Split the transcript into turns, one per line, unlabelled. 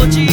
melodia.